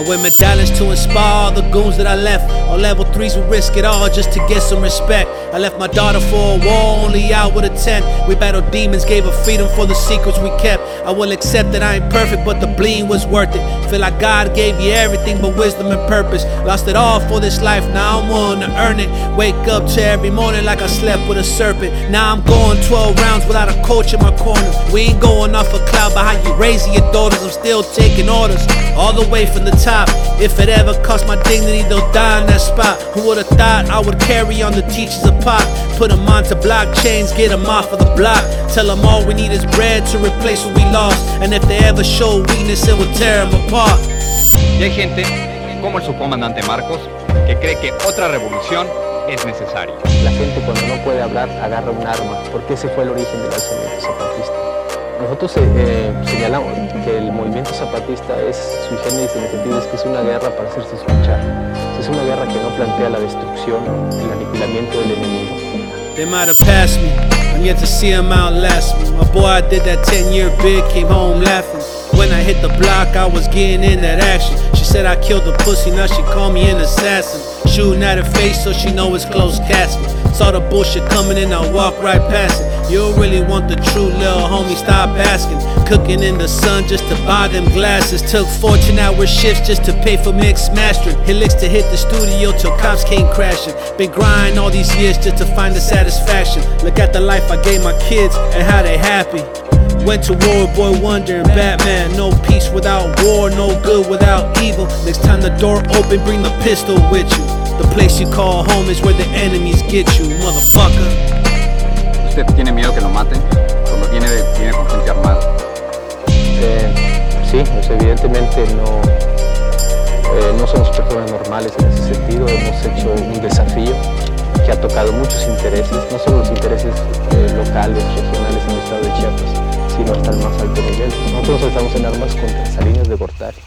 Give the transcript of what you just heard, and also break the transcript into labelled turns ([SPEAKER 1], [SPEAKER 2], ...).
[SPEAKER 1] wear medallions to inspire all the goons that I left. On level threes, we risk it all just to get some respect. I left my daughter for a war, only out with a 10. We battled demons, gave her freedom for the secrets we kept. I will accept that I ain't perfect, but the bleeding was worth it. Feel like God gave you everything but wisdom and purpose. Lost it all for this life, now I'm willing to earn it. Wake up to every morning like I slept with a serpent. Now I'm going 12 rounds without a coach in my corner. We ain't going off a cloud by how you raising your daughters. I'm still taking orders all the way from the top. If it ever costs my dignity, they'll die in that spot. Who would've thought I would carry on the teachers of pop? Put them onto blockchains, get them off of the block. Tell them all we need is bread to replace what we lost. And if they ever show weakness, it will tear them apart.
[SPEAKER 2] Y hay gente, como el subcomandante Marcos, que cree que otra revolución es necesaria.
[SPEAKER 3] La gente cuando no puede hablar agarra un arma, porque ese fue el origen del alzamiento zapatista. Nosotros eh, eh, señalamos que el movimiento zapatista es en el sentido de que es una guerra para hacerse escuchar. Es una guerra que no plantea la destrucción, el aniquilamiento del enemigo.
[SPEAKER 1] They might have passed me. I'm yet to see them outlast me. My boy, I did that 10 year bid, came home laughing. When I hit the block, I was getting in that action. She said I killed the pussy, now she call me an assassin. Shooting at her face so she know it's close casket. Saw the bullshit coming and I walk right past it. You don't really want the true little homie, stop asking. Cooking in the sun just to buy them glasses. Took 14 hour shifts just to pay for mix mastering. Hit licks to hit the studio till cops came crashing. Been grinding all these years just to find the satisfaction. Look at the life I gave my kids and how they happy. Went to war, boy wonder and Batman. No peace without war, no good without evil. Next time the door open, bring the pistol with you. The place you call home is where the enemies get you, motherfucker.
[SPEAKER 2] ¿Usted tiene miedo que lo maten? Cuando viene, viene con gente armada.
[SPEAKER 3] Eh, sí, pues evidentemente no, eh, no somos personas normales en ese sentido. Hemos hecho un desafío que ha tocado muchos intereses, no solo los intereses eh, locales, regionales en el estado de Chiapas, sino hasta el más alto nivel. Nosotros estamos en armas contra Salinas de Gortari.